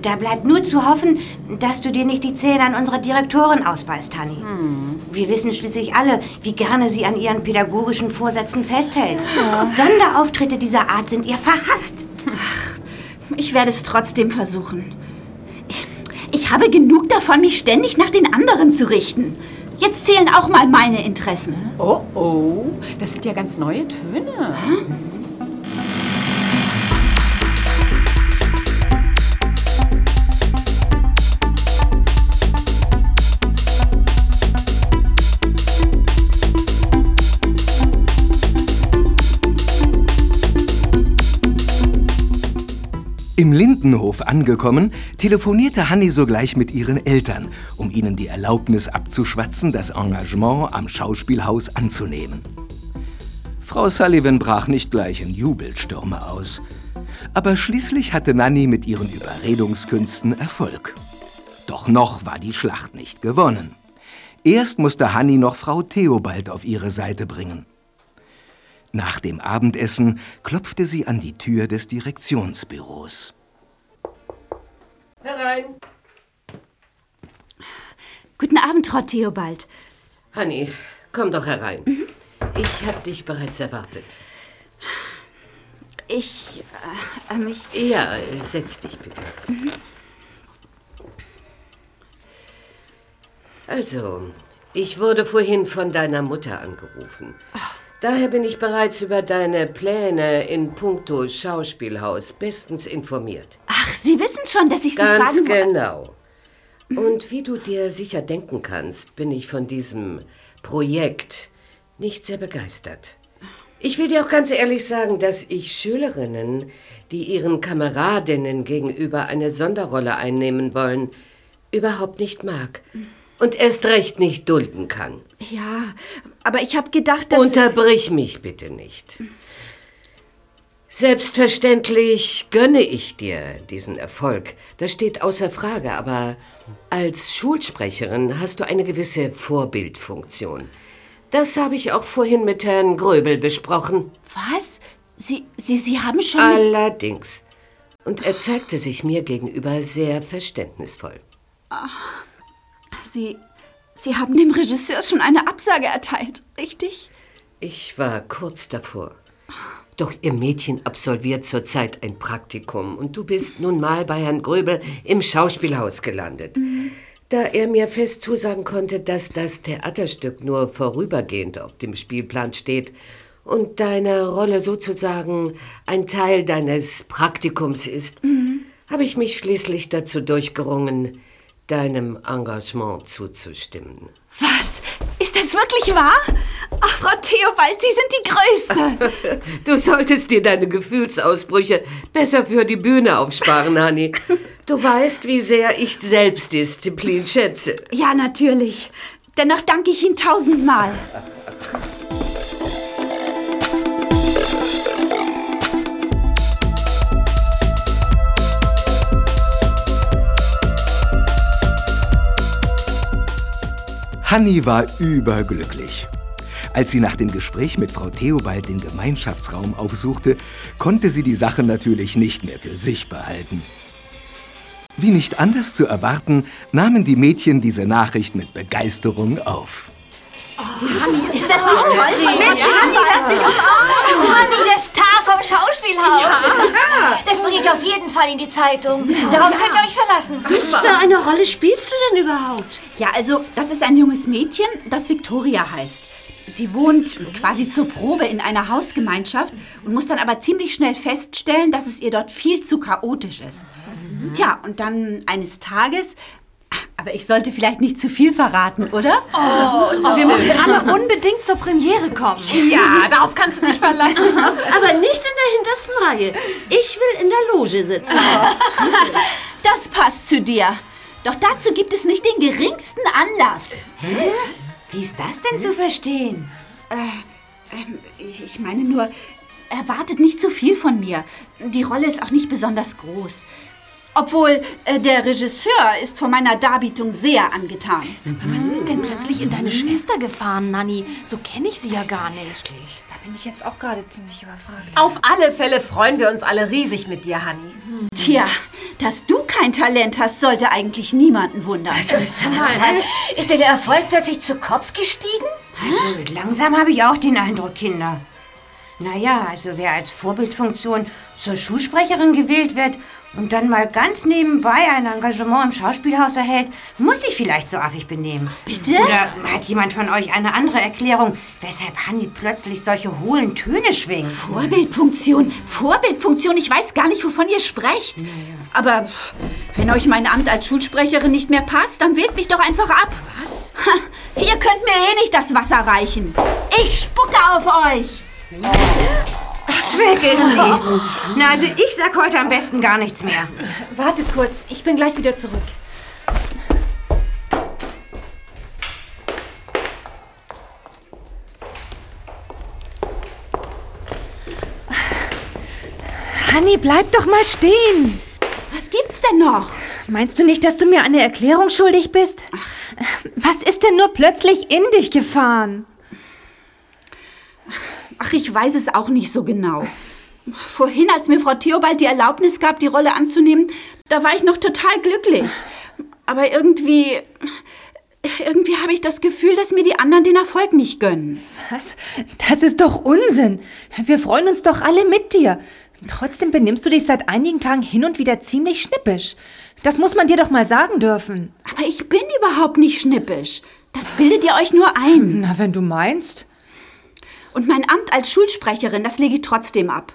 Da bleibt nur zu hoffen, dass du dir nicht die Zähne an unserer Direktorin ausbeißt, Hanni. Hm. Wir wissen schließlich alle, wie gerne sie an ihren pädagogischen Vorsätzen festhält. Sonderauftritte dieser Art sind ihr verhasst. Ich werde es trotzdem versuchen. Ich habe genug davon, mich ständig nach den anderen zu richten. Jetzt zählen auch mal meine Interessen. Oh, oh, das sind ja ganz neue Töne. Im Lindenhof angekommen, telefonierte Hanni sogleich mit ihren Eltern, um ihnen die Erlaubnis abzuschwatzen, das Engagement am Schauspielhaus anzunehmen. Frau Sullivan brach nicht gleich in Jubelstürme aus. Aber schließlich hatte Nanny mit ihren Überredungskünsten Erfolg. Doch noch war die Schlacht nicht gewonnen. Erst musste Hanni noch Frau Theobald auf ihre Seite bringen. Nach dem Abendessen klopfte sie an die Tür des Direktionsbüros. Herein. Guten Abend, Frau Theobald. Hanni, komm doch herein. Ich hab dich bereits erwartet. Ich, äh, ähm, ich... Ja, setz dich bitte. Also, ich wurde vorhin von deiner Mutter angerufen. Daher bin ich bereits über deine Pläne in puncto Schauspielhaus bestens informiert. Ach, Sie wissen schon, dass ich Sie Ganz fragen wo- genau. Und wie du dir sicher denken kannst, bin ich von diesem Projekt nicht sehr begeistert. Ich will dir auch ganz ehrlich sagen, dass ich Schülerinnen, die ihren Kameradinnen gegenüber eine Sonderrolle einnehmen wollen, überhaupt nicht mag. Und erst recht nicht dulden kann. Ja, aber ich habe gedacht, dass... Unterbrich mich bitte nicht. Selbstverständlich gönne ich dir diesen Erfolg. Das steht außer Frage, aber als Schulsprecherin hast du eine gewisse Vorbildfunktion. Das habe ich auch vorhin mit Herrn Gröbel besprochen. Was? Sie, Sie, Sie haben schon... Allerdings. Und er zeigte sich mir gegenüber sehr verständnisvoll. Ah, Sie, Sie haben dem Regisseur schon eine Absage erteilt, richtig? Ich war kurz davor. Doch Ihr Mädchen absolviert zurzeit ein Praktikum und du bist nun mal bei Herrn Gröbel im Schauspielhaus gelandet. Da er mir fest zusagen konnte, dass das Theaterstück nur vorübergehend auf dem Spielplan steht und deine Rolle sozusagen ein Teil deines Praktikums ist, habe ich mich schließlich dazu durchgerungen, deinem Engagement zuzustimmen. Was? Ist das wirklich wahr? Ach, Frau Theobald, Sie sind die Größte. Du solltest dir deine Gefühlsausbrüche besser für die Bühne aufsparen, Hanni. Du weißt, wie sehr ich Selbstdisziplin schätze. Ja, natürlich. Dennoch danke ich Ihnen tausendmal. Hanni war überglücklich. Als sie nach dem Gespräch mit Frau Theobald den Gemeinschaftsraum aufsuchte, konnte sie die Sache natürlich nicht mehr für sich behalten. Wie nicht anders zu erwarten, nahmen die Mädchen diese Nachricht mit Begeisterung auf. Ist das nicht toll von Mensch? Hanni, herzlich umarmt. Hanni, der Star vom Schauspielhaus. Das bringe ich auf jeden Fall in die Zeitung. Darauf könnt ihr euch verlassen. Was für eine Rolle spielst du denn überhaupt? Ja, also, das ist ein junges Mädchen, das Victoria heißt. Sie wohnt quasi zur Probe in einer Hausgemeinschaft und muss dann aber ziemlich schnell feststellen, dass es ihr dort viel zu chaotisch ist. Tja, und dann eines Tages. Aber ich sollte vielleicht nicht zu viel verraten, oder? Oh, wir müssen alle unbedingt zur Premiere kommen. Ja, darauf kannst du dich verlassen. Aber nicht in der hintersten Reihe. Ich will in der Loge sitzen. Das passt zu dir. Doch dazu gibt es nicht den geringsten Anlass. Wie ist das denn zu verstehen? Äh, ähm, ich, ich meine nur, erwartet nicht zu viel von mir. Die Rolle ist auch nicht besonders groß. Obwohl, äh, der Regisseur ist von meiner Darbietung sehr angetan. Was ist denn plötzlich in deine Schwester gefahren, Nanni? So kenne ich sie ja gar nicht. Da bin ich jetzt auch gerade ziemlich überfragt. Auf alle Fälle freuen wir uns alle riesig mit dir, Hanni. Tja, dass du kein Talent hast, sollte eigentlich niemanden wundern. Also, sag mal, ist dir der Erfolg plötzlich zu Kopf gestiegen? Also langsam habe ich auch den Eindruck, Kinder. Naja, also wer als Vorbildfunktion zur Schulsprecherin gewählt wird und dann mal ganz nebenbei ein Engagement im Schauspielhaus erhält, muss sich vielleicht so affig benehmen. Bitte? Oder hat jemand von euch eine andere Erklärung, weshalb Hanni plötzlich solche hohlen Töne schwingt? Vorbildfunktion, Vorbildfunktion, ich weiß gar nicht, wovon ihr sprecht. Aber wenn euch mein Amt als Schulsprecherin nicht mehr passt, dann wählt mich doch einfach ab. Was? Ha, ihr könnt mir eh nicht das Wasser reichen. Ich spucke auf euch. Weg ist sie. Na, also ich sag heute am besten gar nichts mehr. Wartet kurz, ich bin gleich wieder zurück. Hanni, bleib doch mal stehen. Was gibt's denn noch? Meinst du nicht, dass du mir eine Erklärung schuldig bist? Was ist denn nur plötzlich in dich gefahren? Ach, ich weiß es auch nicht so genau. Vorhin, als mir Frau Theobald die Erlaubnis gab, die Rolle anzunehmen, da war ich noch total glücklich. Aber irgendwie. Irgendwie habe ich das Gefühl, dass mir die anderen den Erfolg nicht gönnen. Was? Das ist doch Unsinn. Wir freuen uns doch alle mit dir. Trotzdem benimmst du dich seit einigen Tagen hin und wieder ziemlich schnippisch. Das muss man dir doch mal sagen dürfen. Aber ich bin überhaupt nicht schnippisch. Das bildet ihr euch nur ein. Na, wenn du meinst. Und mein Amt als Schulsprecherin, das lege ich trotzdem ab.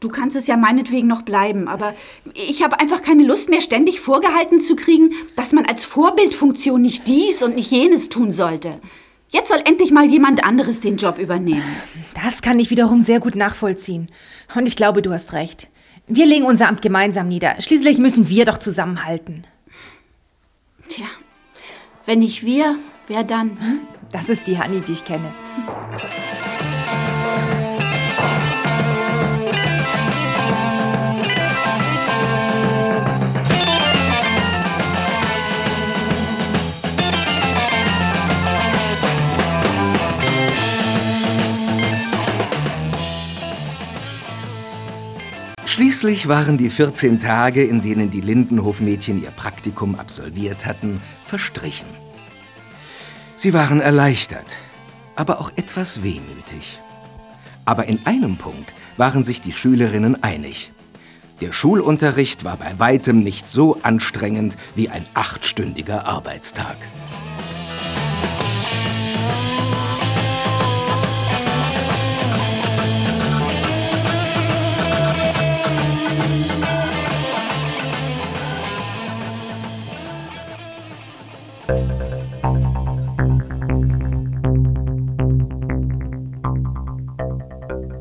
Du kannst es ja meinetwegen noch bleiben, aber ich habe einfach keine Lust mehr, ständig vorgehalten zu kriegen, dass man als Vorbildfunktion nicht dies und nicht jenes tun sollte. Jetzt soll endlich mal jemand anderes den Job übernehmen. Das kann ich wiederum sehr gut nachvollziehen. Und ich glaube, du hast recht. Wir legen unser Amt gemeinsam nieder. Schließlich müssen wir doch zusammenhalten. Tja, wenn nicht wir, wer dann? Das ist die Hanni, die ich kenne. Schließlich waren die 14 Tage, in denen die Lindenhof-Mädchen ihr Praktikum absolviert hatten, verstrichen. Sie waren erleichtert, aber auch etwas wehmütig. Aber in einem Punkt waren sich die Schülerinnen einig. Der Schulunterricht war bei weitem nicht so anstrengend wie ein achtstündiger Arbeitstag.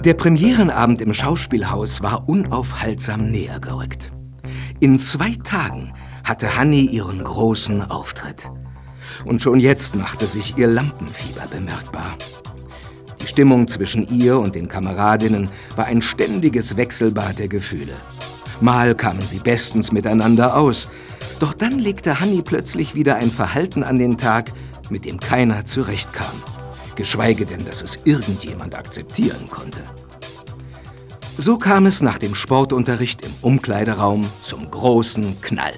Der Premierenabend im Schauspielhaus war unaufhaltsam näher gerückt. In zwei Tagen hatte Hanni ihren großen Auftritt. Und schon jetzt machte sich ihr Lampenfieber bemerkbar. Die Stimmung zwischen ihr und den Kameradinnen war ein ständiges Wechselbad der Gefühle. Mal kamen sie bestens miteinander aus, doch dann legte Hanni plötzlich wieder ein Verhalten an den Tag, mit dem keiner zurechtkam geschweige denn, dass es irgendjemand akzeptieren konnte. So kam es nach dem Sportunterricht im Umkleideraum zum großen Knall.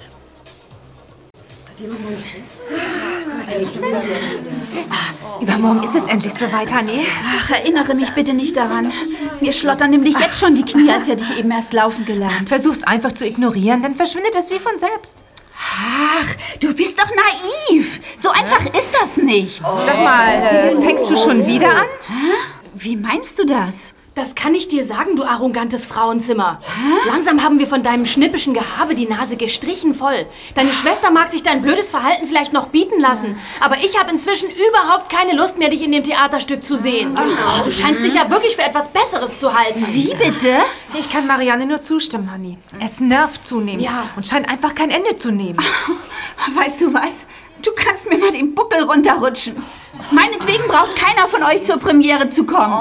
Übermorgen ist es endlich soweit, Hanni. Ach, erinnere mich bitte nicht daran. Mir schlottern nämlich jetzt schon die Knie, als hätte ich eben erst laufen gelernt. Versuch's einfach zu ignorieren, dann verschwindet es wie von selbst. Ach, du bist doch naiv. So einfach ist das nicht. Sag mal, äh, fängst du schon wieder an? Hä? Wie meinst du das? Das kann ich dir sagen, du arrogantes Frauenzimmer. Langsam haben wir von deinem schnippischen Gehabe die Nase gestrichen voll. Deine Schwester mag sich dein blödes Verhalten vielleicht noch bieten lassen, aber ich habe inzwischen überhaupt keine Lust mehr, dich in dem Theaterstück zu sehen. Oh, du scheinst dich ja wirklich für etwas Besseres zu halten. Wie bitte? Ich kann Marianne nur zustimmen, Honey. Es nervt zunehmend Ja. und scheint einfach kein Ende zu nehmen. Weißt du was? Du kannst mir mal den Buckel runterrutschen. Meinetwegen braucht keiner von euch zur Premiere zu kommen.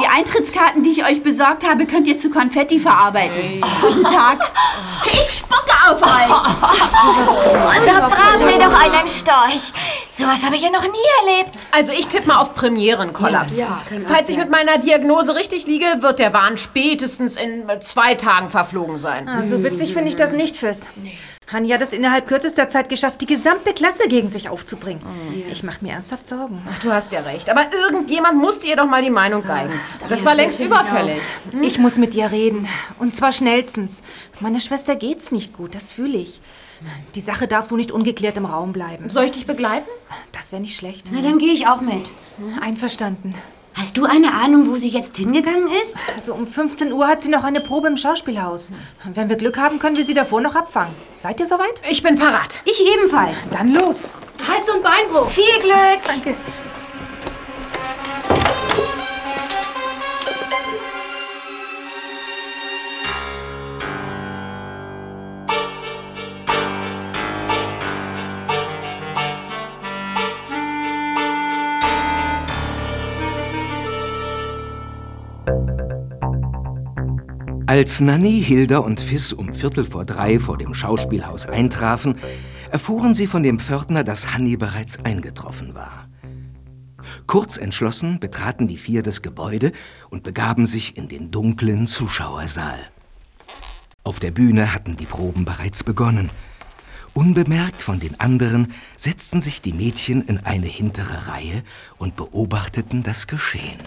Die Eintrittskarten, die ich euch besorgt habe, könnt ihr zu Konfetti verarbeiten. Guten Tag. Ich spucke auf euch. Da braten wir doch einen Storch. Sowas habe ich ja noch nie erlebt. Also ich tippe mal auf Premierenkollaps. Ja, Falls ich mit meiner Diagnose richtig liege, wird der Wahn spätestens in zwei Tagen verflogen sein. Ah, so witzig finde ich das nicht, Fiss. Hanni hat es innerhalb kürzester Zeit geschafft, die gesamte Klasse gegen sich aufzubringen. Ich mache mir ernsthaft Sorgen. Ach, du hast ja recht. Aber irgendjemand musste ihr doch mal die Meinung geigen. Das war längst überfällig. Ich muss mit ihr reden. Und zwar schnellstens. Meiner Schwester geht's nicht gut, das fühle ich. Die Sache darf so nicht ungeklärt im Raum bleiben. Soll ich dich begleiten? Das wäre nicht schlecht. Na, dann gehe ich auch mit. Einverstanden. Hast du eine Ahnung, wo sie jetzt hingegangen ist? Also um 15 Uhr hat sie noch eine Probe im Schauspielhaus. Wenn wir Glück haben, können wir sie davor noch abfangen. Seid ihr soweit? Ich bin parat. Ich ebenfalls. Dann los. Hals- und Beinbruch. Viel Glück. Danke. Als Nanny, Hilda und Fiss um Viertel vor drei vor dem Schauspielhaus eintrafen, erfuhren sie von dem Pförtner, dass Hanni bereits eingetroffen war. Kurz entschlossen betraten die vier das Gebäude und begaben sich in den dunklen Zuschauersaal. Auf der Bühne hatten die Proben bereits begonnen. Unbemerkt von den anderen setzten sich die Mädchen in eine hintere Reihe und beobachteten das Geschehen.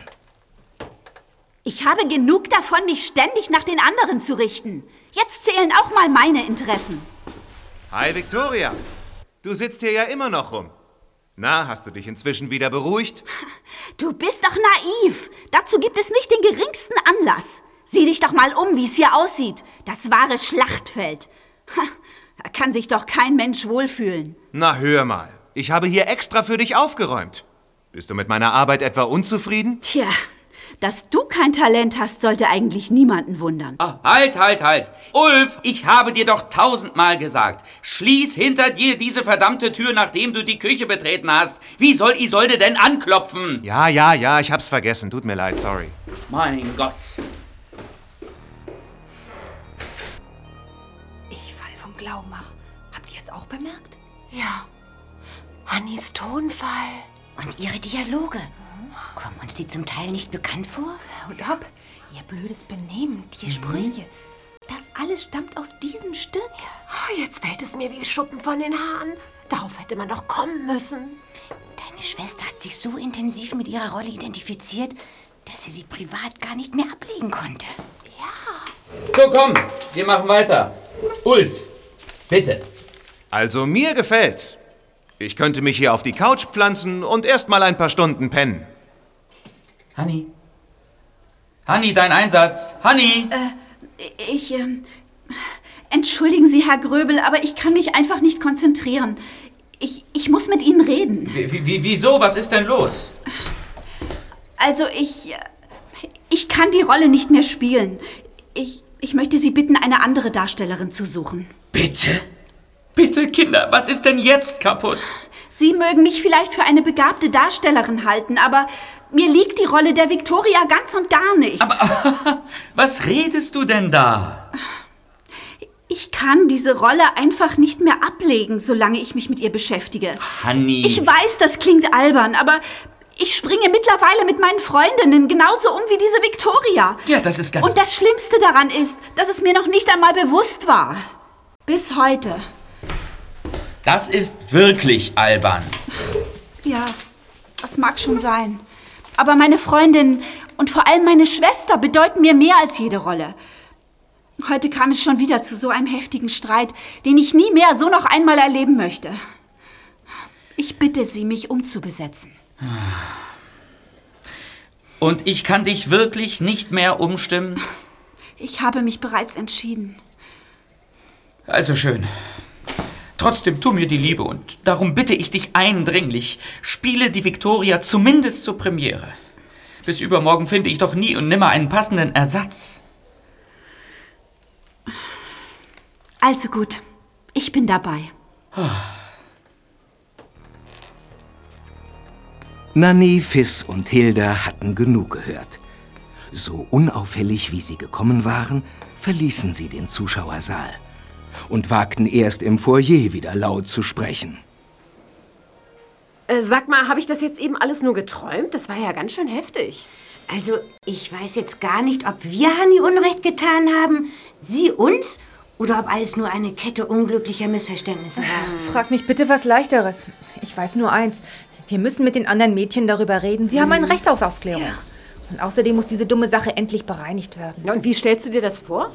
Ich habe genug davon, mich ständig nach den anderen zu richten. Jetzt zählen auch mal meine Interessen. Hi, Victoria. Du sitzt hier ja immer noch rum. Na, hast du dich inzwischen wieder beruhigt? Du bist doch naiv. Dazu gibt es nicht den geringsten Anlass. Sieh dich doch mal um, wie es hier aussieht. Das wahre Schlachtfeld. Da kann sich doch kein Mensch wohlfühlen. Na, hör mal. Ich habe hier extra für dich aufgeräumt. Bist du mit meiner Arbeit etwa unzufrieden? Tja, dass du kein Talent hast, sollte eigentlich niemanden wundern. Ah, halt, halt, halt. Ulf, ich habe dir doch tausendmal gesagt. Schließ hinter dir diese verdammte Tür, nachdem du die Küche betreten hast. Wie soll Isolde denn anklopfen? Ja, ja, ja, ich hab's vergessen. Tut mir leid, sorry. Mein Gott. Ich fall vom Glauben ab. Habt ihr es auch bemerkt? Ja. Hannis Tonfall. Und ihre Dialoge. Kommen uns die zum Teil nicht bekannt vor? Und ob ihr blödes Benehmen, die Sprüche, das alles stammt aus diesem Stück. Oh, jetzt fällt es mir wie Schuppen von den Haaren. Darauf hätte man doch kommen müssen. Deine Schwester hat sich so intensiv mit ihrer Rolle identifiziert, dass sie sie privat gar nicht mehr ablegen konnte. So, komm, wir machen weiter. Ulf, bitte. Also, mir gefällt's. Ich könnte mich hier auf die Couch pflanzen und erst mal ein paar Stunden pennen. Hanni. Hanni, dein Einsatz. Hanni! Ich, ähm, entschuldigen Sie, Herr Gröbel, aber ich kann mich einfach nicht konzentrieren. Ich, ich muss mit Ihnen reden. Wie, wie, wieso? Was ist denn los? Also ich, äh, ich kann die Rolle nicht mehr spielen. Ich, ich möchte Sie bitten, eine andere Darstellerin zu suchen. Bitte? Bitte, Kinder, was ist denn jetzt kaputt? Sie mögen mich vielleicht für eine begabte Darstellerin halten, aber mir liegt die Rolle der Victoria ganz und gar nicht. Aber was redest du denn da? Ich kann diese Rolle einfach nicht mehr ablegen, solange ich mich mit ihr beschäftige. Hanni. Ich weiß, das klingt albern, aber ich springe mittlerweile mit meinen Freundinnen genauso um wie diese Victoria. Ja, das ist ganz... Und das Schlimmste daran ist, dass es mir noch nicht einmal bewusst war. Bis heute. Das ist wirklich albern. Ja, das mag schon sein. Aber meine Freundin und vor allem meine Schwester bedeuten mir mehr als jede Rolle. Heute kam es schon wieder zu so einem heftigen Streit, den ich nie mehr so noch einmal erleben möchte. Ich bitte Sie, mich umzubesetzen. Und ich kann dich wirklich nicht mehr umstimmen? Ich habe mich bereits entschieden. Also schön. Trotzdem tu mir die Liebe und darum bitte ich dich eindringlich, spiele die Victoria zumindest zur Premiere. Bis übermorgen finde ich doch nie und nimmer einen passenden Ersatz. Also gut, ich bin dabei. Nanny, Fiss und Hilda hatten genug gehört. So unauffällig wie sie gekommen waren, verließen sie den Zuschauersaal und wagten erst im Foyer wieder laut zu sprechen. Äh, sag mal, habe ich das jetzt eben alles nur geträumt? Das war ja ganz schön heftig. Also, ich weiß jetzt gar nicht, ob wir Hanni Unrecht getan haben, sie uns, oder ob alles nur eine Kette unglücklicher Missverständnisse war. Frag mich bitte was Leichteres. Ich weiß nur eins. Wir müssen mit den anderen Mädchen darüber reden. Sie haben ein Recht auf Aufklärung. Und außerdem muss diese dumme Sache endlich bereinigt werden. Und wie stellst du dir das vor?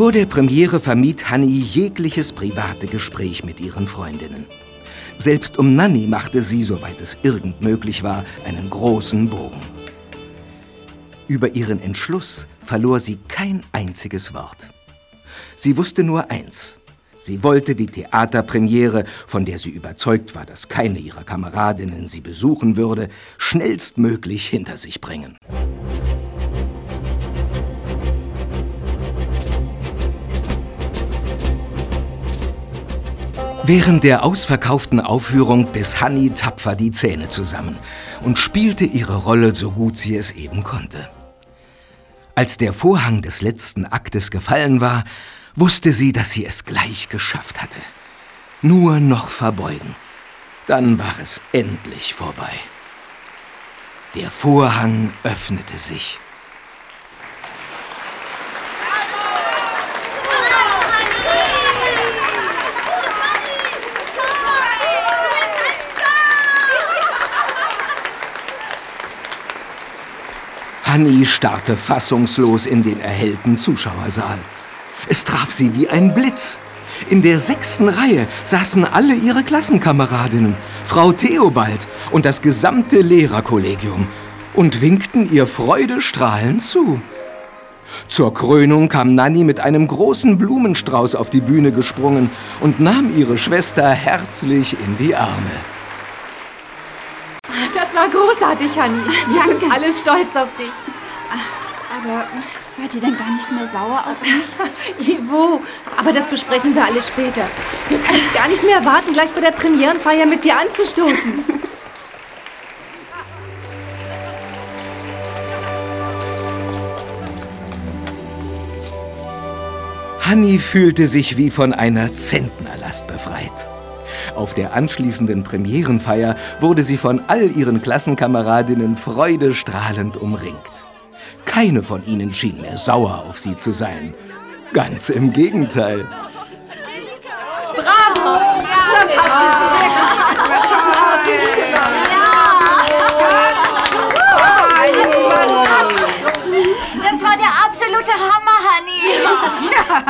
Vor der Premiere vermied Hanni jegliches private Gespräch mit ihren Freundinnen. Selbst um Nanny machte sie, soweit es irgend möglich war, einen großen Bogen. Über ihren Entschluss verlor sie kein einziges Wort. Sie wusste nur eins. Sie wollte die Theaterpremiere, von der sie überzeugt war, dass keine ihrer Kameradinnen sie besuchen würde, schnellstmöglich hinter sich bringen. Während der ausverkauften Aufführung biss Hanni tapfer die Zähne zusammen und spielte ihre Rolle so gut sie es eben konnte. Als der Vorhang des letzten Aktes gefallen war, wusste sie, dass sie es gleich geschafft hatte. Nur noch verbeugen. Dann war es endlich vorbei. Der Vorhang öffnete sich. Hanni starrte fassungslos in den erhellten Zuschauersaal. Es traf sie wie ein Blitz. In der sechsten Reihe saßen alle ihre Klassenkameradinnen, Frau Theobald und das gesamte Lehrerkollegium und winkten ihr freudestrahlend zu. Zur Krönung kam Nanni mit einem großen Blumenstrauß auf die Bühne gesprungen und nahm ihre Schwester herzlich in die Arme. Großartig, Hanni. Wir sind alle stolz auf dich. Aber seid ihr denn gar nicht mehr sauer auf mich? Ivo, aber das besprechen wir alles später. Wir können es gar nicht mehr erwarten, gleich bei der Premierenfeier mit dir anzustoßen. Hanni fühlte sich wie von einer Zentnerlast befreit. Auf der anschließenden Premierenfeier wurde sie von all ihren Klassenkameradinnen freudestrahlend umringt. Keine von ihnen schien mehr sauer auf sie zu sein. Ganz im Gegenteil. Bravo! Das hast du Das war der absolute Hammer,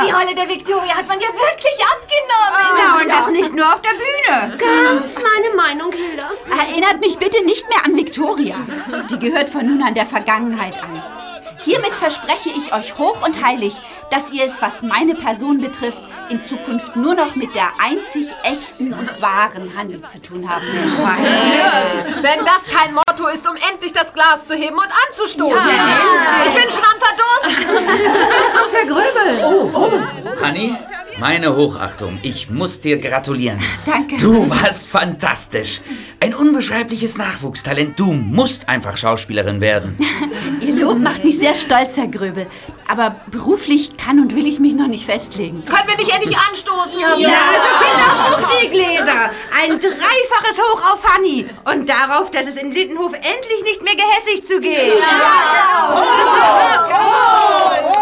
Die Rolle der Victoria hat man dir wirklich abgenommen. Na, und das nicht nur auf der Bühne. Ganz meine Meinung, Hilda. Erinnert mich bitte nicht mehr an Victoria. Die gehört von nun an der Vergangenheit an. Hiermit verspreche ich euch hoch und heilig, dass ihr es, was meine Person betrifft, in Zukunft nur noch mit der einzig echten und wahren Hanni zu tun haben werdet. Wenn das kein Motto ist, um endlich das Glas zu heben und anzustoßen. Ja. Ich bin schon am Verdursten. Kommt Herr Gröbel. Oh, oh. Hanni, meine Hochachtung. Ich muss dir gratulieren. Danke. Du warst fantastisch. Ein unbeschreibliches Nachwuchstalent. Du musst einfach Schauspielerin werden. Ihr Lob macht mich sehr stolz, Herr Gröbel. Aber beruflich kann und will ich mich noch nicht festlegen. Können wir nicht endlich anstoßen? Ja, ja. also Kinder, hoch die Gläser. Ein dreifaches Hoch auf Hanni. Und darauf, dass es in Lindenhof endlich nicht mehr gehässig zugeht. Ja. Oh, oh, oh.